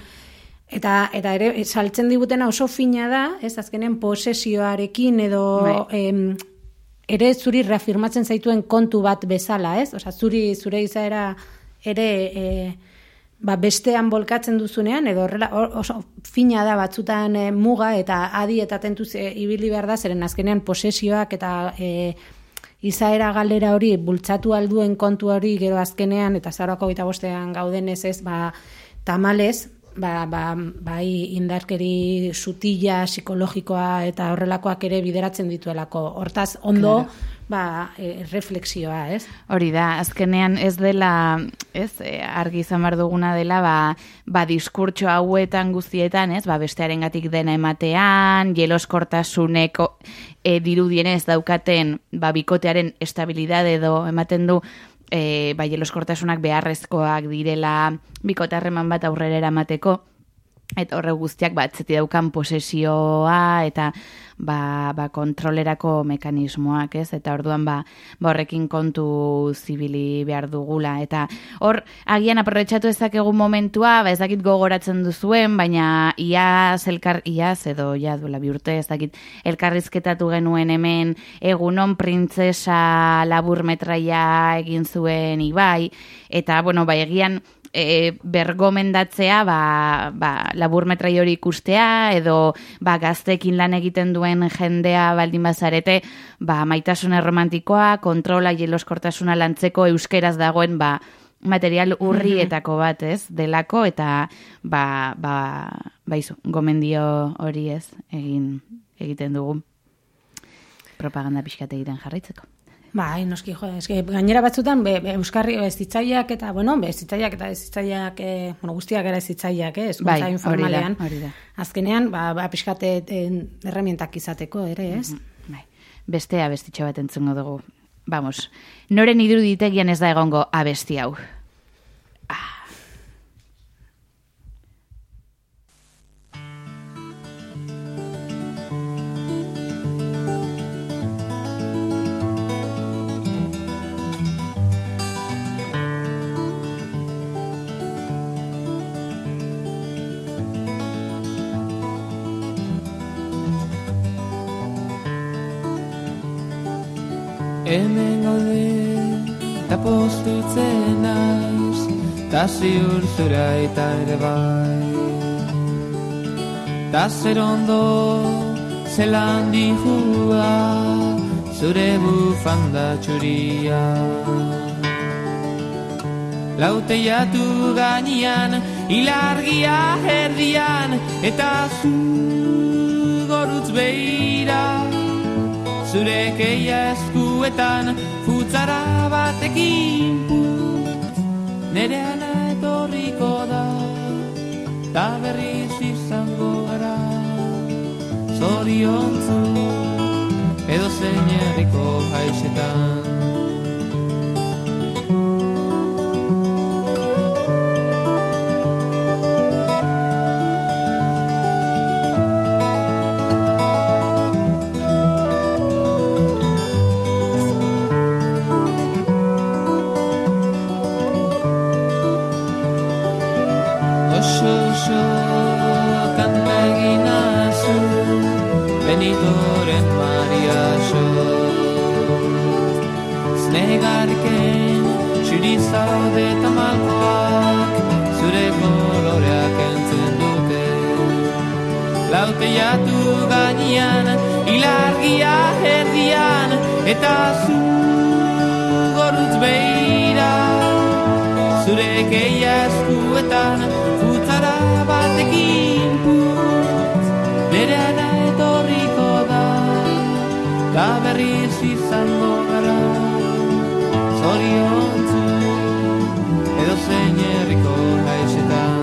B: eta, eta ere saltzen digutena oso fina da, ez? Azkenean posesioarekin edo
A: Bai.
B: em, ere zuri reafirmatzen zaituen kontu bat bezala, ez? Osea, zuri zure izaera ere e, ba, bestean bolkatzen duzunean, edo horrela oso fina da batzutan e, muga eta adi eta tentuz e, ibili behar da, zeren azkenean posesioak eta e, izaera galera hori bultzatu alduen kontu hori gero azkenean, eta zarako gita bostean gaudenez ez, ba, tamalez, ba, ba, bai indarkeri sutila, psikologikoa eta horrelakoak ere bideratzen dituelako. Hortaz, ondo, ba, e, reflexioa, ez?
A: Hori da, azkenean ez dela, ez, eh, argi izan behar duguna dela, ba, ba diskurtso hauetan guztietan, ez, ba bestearengatik dena ematean, jeloskortasuneko e, dirudienez daukaten, ba bikotearen estabilidade edo ematen du, e, ba jeloskortasunak beharrezkoak direla bikotarreman bat aurrera eramateko, eta horre guztiak ba, atzeti daukan posesioa eta ba, ba, kontrolerako mekanismoak, ez? Eta orduan ba, ba horrekin kontu zibili behar dugula. Eta hor, agian aprobetxatu ezakegu momentua, ba, ez dakit gogoratzen duzuen, baina iaz, elkar, iaz edo ja duela bi urte, ez dakit elkarrizketatu genuen hemen egunon printzesa labur metraia egin zuen ibai, eta, bueno, ba, egian e, bergomendatzea ba, ba, laburmetrai hori ikustea edo ba, gaztekin lan egiten duen jendea baldin bazarete ba, maitasun erromantikoa, kontrola jeloskortasuna lantzeko euskeraz dagoen ba, material urrietako bat, ez, delako, eta ba, ba, baizu, gomendio hori ez, egin egiten dugu propaganda pixkat egiten jarraitzeko.
B: Bai, noski, jo, eske, gainera batzutan, be, be, euskarri ez zitzaiak eta, bueno, be, zitzaiak eta ez zitzaiak, eh, bueno, guztiak era ez zitzaiak, eh,
A: Bai, hori da,
B: informalean.
A: hori da.
B: Azkenean, ba, ba pixkate eh, erremientak izateko, ere, ez?
A: Bai. Bestea abestitxo bat entzungo dugu. Vamos, noren iruditegian ez da egongo abesti hau.
G: Hemen gaude, eta postutzen naiz, ta ziur zura eta ere bai. Ta zer ondo, zelan dihua, zure bufanda txuria. Lauteiatu gainean, ilargia erdian, eta zu gorutz behira. Zure keia eskuetan futzara batekin putz Nere ana etorriko da Ta berriz izango gara. Zoriontzu Edo zein herriko haixetan Lauteiatu gainean Ilargia erdian Eta zu gorutz behira. Zure keia eskuetan Futzara batekin Nere ana etorriko da Ta berriz izango gara. Zoriontzu Edo zein herriko haixetan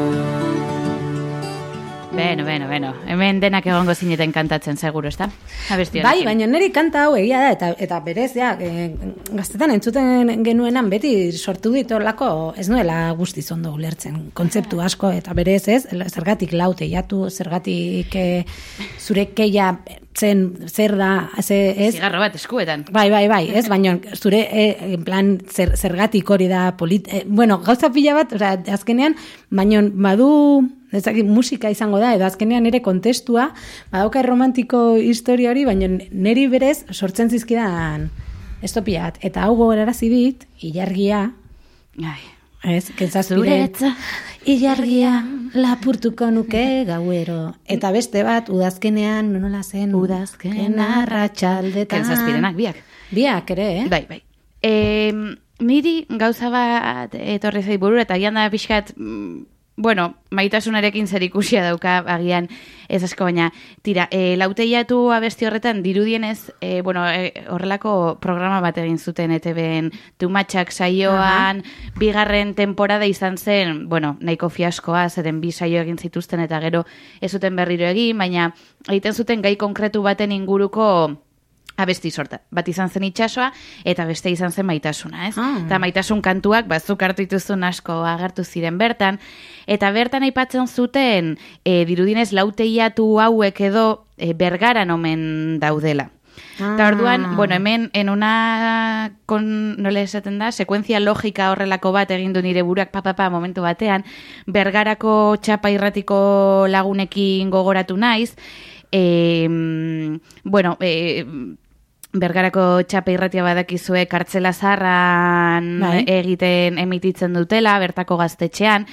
A: Beno, beno, beno. Hemen denak egongo zineten kantatzen seguro, ezta? Abesti
B: Bai, baina niri kanta hau egia da, eta, eta berez, ja, e, gaztetan entzuten genuenan beti sortu ditu olako, ez nuela guztiz ondo ulertzen, kontzeptu asko, eta berez, ez, zergatik laute jatu, zergatik e, zure keia zen, zer da, ze, ez,
A: Zigarro bat eskuetan.
B: Bai, bai, bai, ez, baina zure, e, en plan, zer, zergatik hori da, polit, e, bueno, gauza pila bat, ora, azkenean, baina badu, ez dakit, musika izango da, edo azkenean ere kontestua, badauka romantiko historia hori, baina neri berez sortzen zizkidan estopiat, eta hau gogorarazi dit, ilargia,
A: Ai.
B: ez, kentzazpire,
A: Zuretza,
B: ilargia, lapurtuko nuke gauero, eta beste bat, udazkenean, nola zen,
A: Udazken
B: arratsaldetan,
A: Kentzazpirenak, biak.
B: Biak ere, eh?
A: Bai, bai. E, niri gauza bat etorri zait burura, eta gian da pixkat, mm, bueno, maitasunarekin zer ikusia dauka agian ez asko baina tira, e, lauteiatu abesti horretan dirudienez, e, bueno, e, horrelako programa bat egin zuten ETB-en tumatxak saioan, bigarren temporada izan zen, bueno, nahiko fiaskoa, zeren bi saio egin zituzten eta gero ez zuten berriro egin, baina egiten zuten gai konkretu baten inguruko abesti sorta. Bat izan zen itxasoa, eta beste izan zen maitasuna, ez?
B: Ah.
A: Eta maitasun kantuak, batzuk hartu dituzun asko agertu ziren bertan, eta bertan aipatzen zuten, e, dirudinez lauteiatu hauek edo e, bergaran omen daudela. Eta orduan,
B: Ah.
A: bueno, hemen en una kon, nola esaten da, sekuentzia logika horrelako bat egin du nire burak papapa momentu batean, bergarako txapa irratiko lagunekin gogoratu naiz, e, bueno, e, Bergarako txapa irratia badakizue kartzela zarran
B: Bai.
A: egiten emititzen dutela, bertako gaztetxean.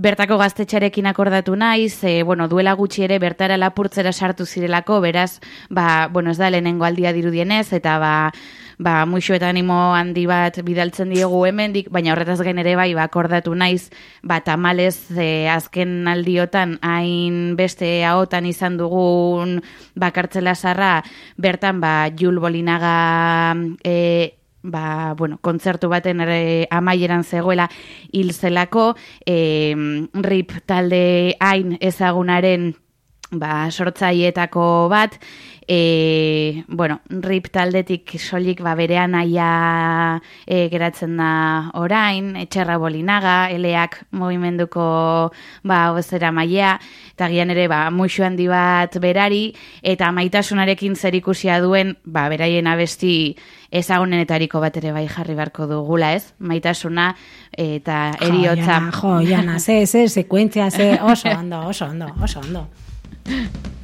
A: Bertako gaztetxarekin akordatu naiz, e, bueno, duela gutxi ere bertara lapurtzera sartu zirelako, beraz, ba, bueno, ez da lehenengo aldia dirudienez, eta ba, ba, muixo eta animo handi bat bidaltzen diegu hemendik, baina horretaz gain ere bai, ba, bakordatu naiz, ba, tamalez e, azken aldiotan hain beste ahotan izan dugun bakartzela sarra, bertan, ba, jul bolinaga e, ba, bueno, kontzertu baten ere amaieran zegoela hilzelako, e, rip talde hain ezagunaren ba, sortzaietako bat, e, bueno, rip taldetik solik ba bere anaia e, geratzen da orain, etxerra bolinaga, eleak movimenduko ba bezera mailea, eta gian ere ba muixu handi bat berari, eta maitasunarekin zerikusia duen ba beraien abesti ezagunenetariko bat ere bai jarri beharko dugula, ez? Maitasuna eta eriotza.
H: Jo, Jana, jo, Jana, ze, ze, sekuentzia, ze, oso ondo, oso ondo, oso ondo.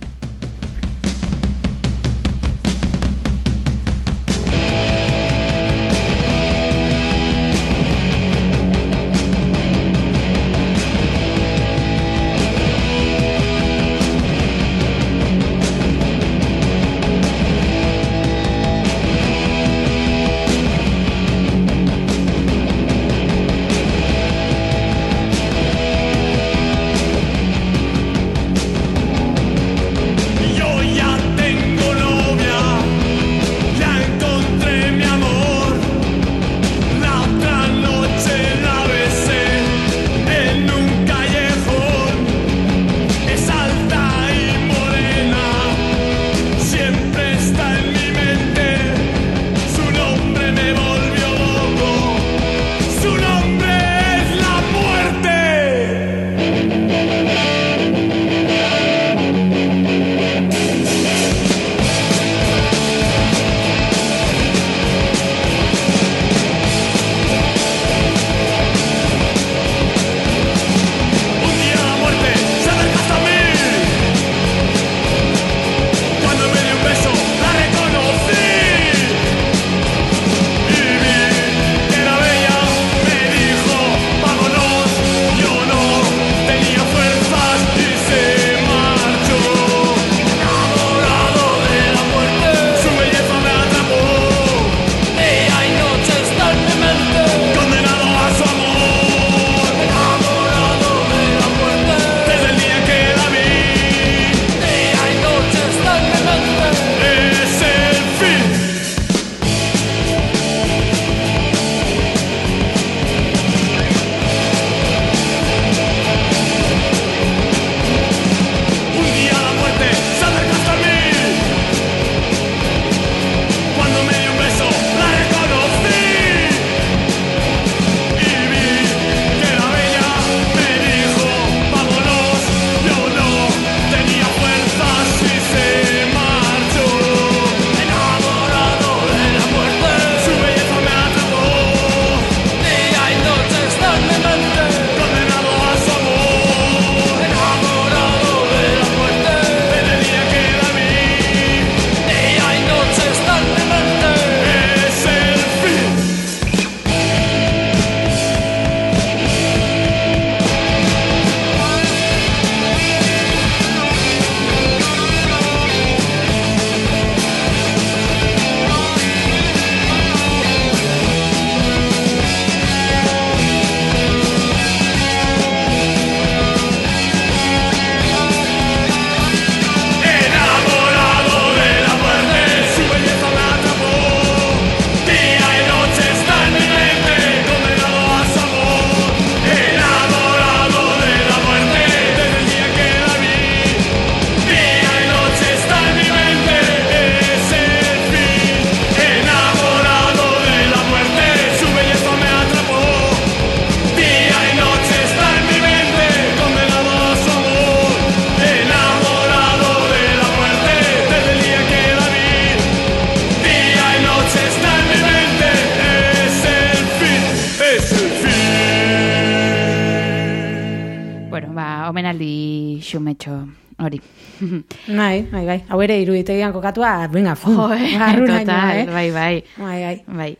H: hau ere iruditegian kokatua, venga, fu.
A: Jo,
H: eh,
A: total, bai, bai.
H: Bai, bai.
A: Bai.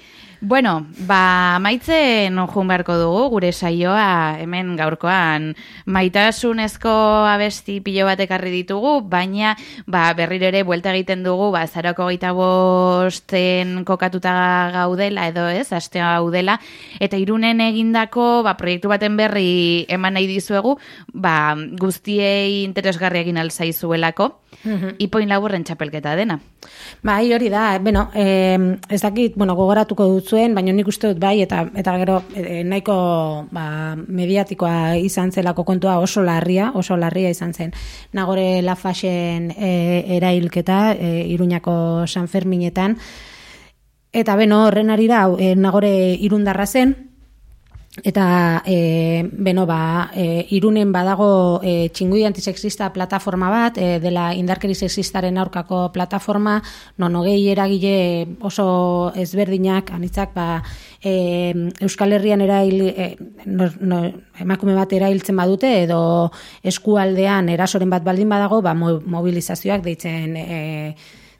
A: Bueno, ba, maitzen jun beharko dugu, gure saioa hemen gaurkoan maitasunezko abesti pilo bat ekarri ditugu, baina ba, berriro ere buelta egiten dugu, ba, zaroko gaita bosten kokatuta gaudela edo ez, astea gaudela, eta irunen egindako ba, proiektu baten berri eman nahi dizuegu, ba, guztiei interesgarriakin alzaizuelako, mm -hmm. ipoin laburren txapelketa dena.
B: Bai, hori da, bueno, eh, ez dakit, bueno, gogoratuko dut zuen, baina nik uste dut bai, eta eta gero eh, nahiko ba, mediatikoa izan zelako kontua oso larria, oso larria izan zen. Nagore Lafasen eh, erailketa, eh, Iruñako San Ferminetan, eta beno, horren ari da, eh, Nagore irundarra zen, Eta, e, beno, ba, e, irunen badago e, txingui antisexista plataforma bat, e, dela indarkeri sexistaren aurkako plataforma, non hogei eragile oso ezberdinak, anitzak, ba, e, Euskal Herrian erail, e, no, no, emakume bat erailtzen badute, edo eskualdean erasoren bat baldin badago, ba, mo- mobilizazioak deitzen e,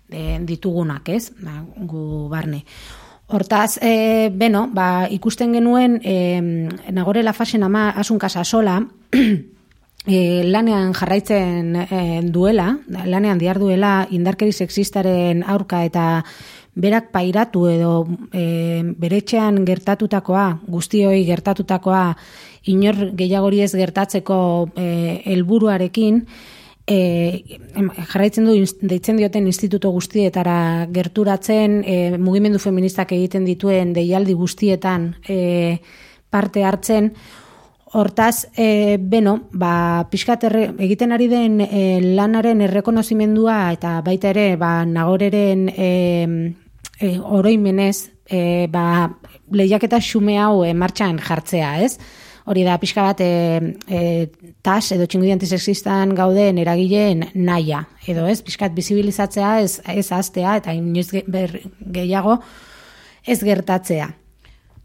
B: e, ditugunak, ez? Ba, gu barne. Hortaz, e, beno, ba, ikusten genuen e, Nagore Lafasen ama Asun Casasola e, lanean jarraitzen e, duela, lanean diar duela indarkeri sexistaren aurka eta berak pairatu edo e, beretxean gertatutakoa, guztioi gertatutakoa inor gehiagori ez gertatzeko helburuarekin e, em, jarraitzen du deitzen dioten instituto guztietara gerturatzen e, mugimendu feministak egiten dituen deialdi guztietan e, parte hartzen Hortaz, e, beno, ba, pixkat erre, egiten ari den e, lanaren errekonozimendua eta baita ere, ba, nagoreren e, e, oroimenez, e, ba, lehiaketa xume hau e, martxan jartzea, ez? Hori da, pixka bat, e, e, tas edo txingudi antisexistan gauden eragileen naia, edo ez, pixkat bizibilizatzea, ez, ez aztea, eta inoiz gehiago ez gertatzea.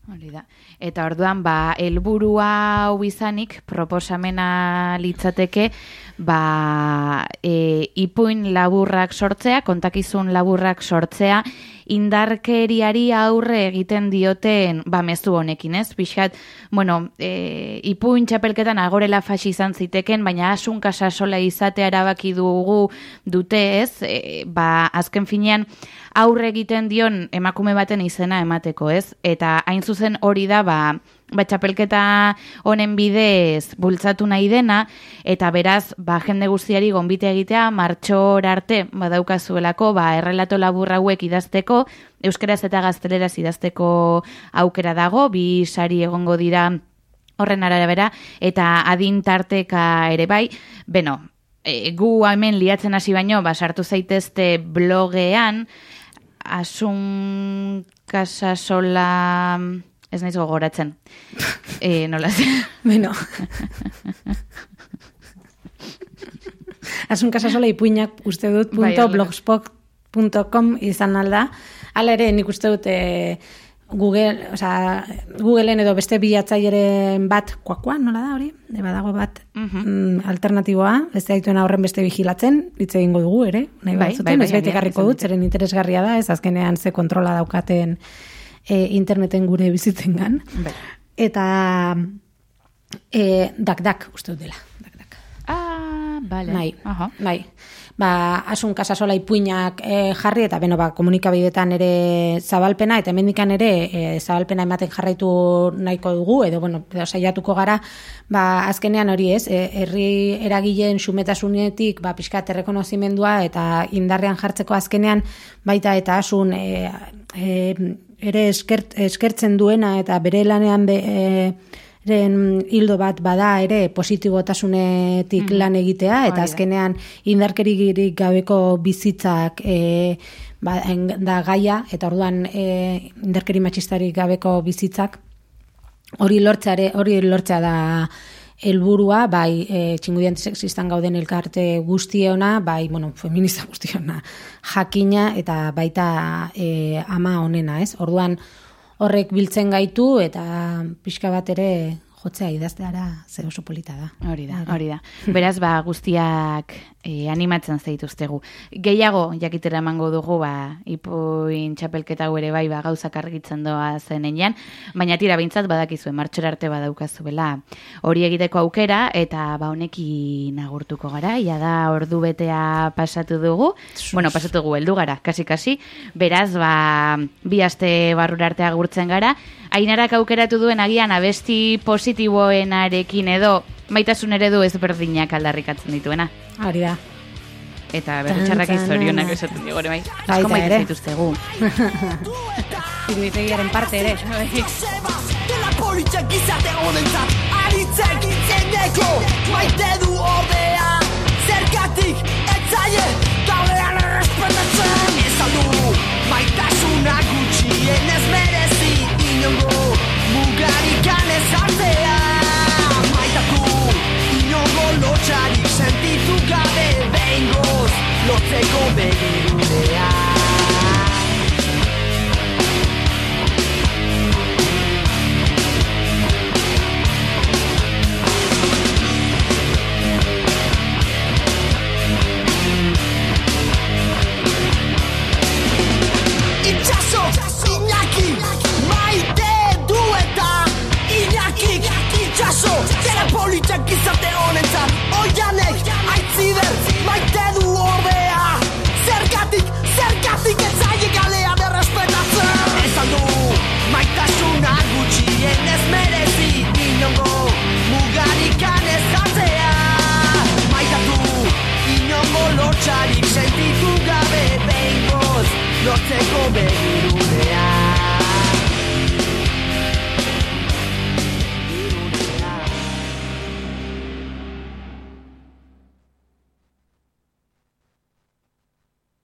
A: Hori da. Eta orduan, ba, helburua hau izanik, proposamena litzateke, ba, e, ipuin laburrak sortzea, kontakizun laburrak sortzea, indarkeriari aurre egiten dioten, ba, mezu honekin, ez? Pixat, bueno, e, ipuin txapelketan agorela fasi izan ziteken, baina asun kasasola izatea erabaki dugu dute, ez? E, ba, azken finean, aurre egiten dion emakume baten izena emateko, ez? Eta hain zuzen hori da, ba, ba txapelketa honen bidez bultzatu nahi dena, eta beraz, ba, jende guztiari gonbite egitea, martxor arte, badaukazuelako, ba, errelato labur hauek idazteko, euskeraz eta gazteleraz idazteko aukera dago, bi sari egongo dira horren arabera, eta adin tarteka ere bai, beno, e, gu hemen liatzen hasi baino, ba, sartu zaitezte blogean, asun kasasola ez naiz gogoratzen. E, nola ze?
B: Beno. Asun kasasola ipuinak uste dut
A: Bai,
B: punto
A: horrela.
B: blogspot.com izan alda. Hala ere nik uste dut e, Google, o sea, Googleen edo beste bilatzaileren bat, kuakua, nola da hori? E, badago bat mm, alternatiboa, ez daituena horren beste vigilatzen, hitz egingo dugu ere, nahi
A: Bai,
B: batzuten,
A: bai, bai,
B: ez ekarriko
A: izan
B: dut, zeren interesgarria da, ez azkenean ze kontrola daukaten e, interneten gure bizitzengan.
A: Bai.
B: Eta e, dak-dak uste dut dela.
A: Bale.
B: Bai,
A: Aha.
B: bai. Ba, asun kasasola ipuinak e, jarri eta beno, ba, komunikabidetan ere zabalpena eta hemendikan ere e, zabalpena ematen jarraitu nahiko dugu edo bueno, saiatuko gara ba, azkenean hori ez, e, herri eragileen xumetasunetik ba, pixkat errekonozimendua eta indarrean jartzeko azkenean baita eta asun e, e, ere eskert, eskertzen duena eta bere lanean be, e, ren hildo bat bada ere positibotasunetik lan egitea eta azkenean indarkeririk gabeko bizitzak e, ba, da gaia eta orduan e, indarkeri matxistarik gabeko bizitzak. Hori lortzeare hori lortzea da helburua bai e, txingudi antisexistan gauden elkarte guztiona bai bueno feminista guztiona jakina eta baita e, ama honena ez? Orduan horrek biltzen gaitu eta pixka bat ere jotzea idazteara ze oso polita da
A: Hori da, hori da. Beraz, ba, guztiak e, animatzen zaituztegu. Gehiago jakitera emango dugu, ba, ipuin txapelketa hau ere bai, ba, gauzak argitzen doa zenean, baina tira bintzat badakizue, martxora arte badaukazuela hori egiteko aukera, eta ba, honekin agurtuko gara, ja da ordu betea pasatu dugu, bueno, pasatu dugu, heldu gara, kasi-kasi, beraz, ba, bi aste barrura arte agurtzen gara, Ainarak aukeratu duen agian abesti positiboenarekin edo maitasun eredu ezberdinak aldarrikatzen dituena.
B: hori da
A: Eta berritxarrak izorionak
B: na.
A: esaten digore bai. Asko maite zaituztegu.
B: Iruitegiaren parte ere.
I: Dela politxak gizarte honentzat Aritzek itzeneko Maite du ordea Zergatik etzaie Gaudean errespetatzen Ez aldu Maitasuna gutxien ez merezi Inongo Mugarikan ez artea Behingoz Lotzeko begirunea Itxaso, lotxarik sentitu gabe behin goz, lotzeko begirunean.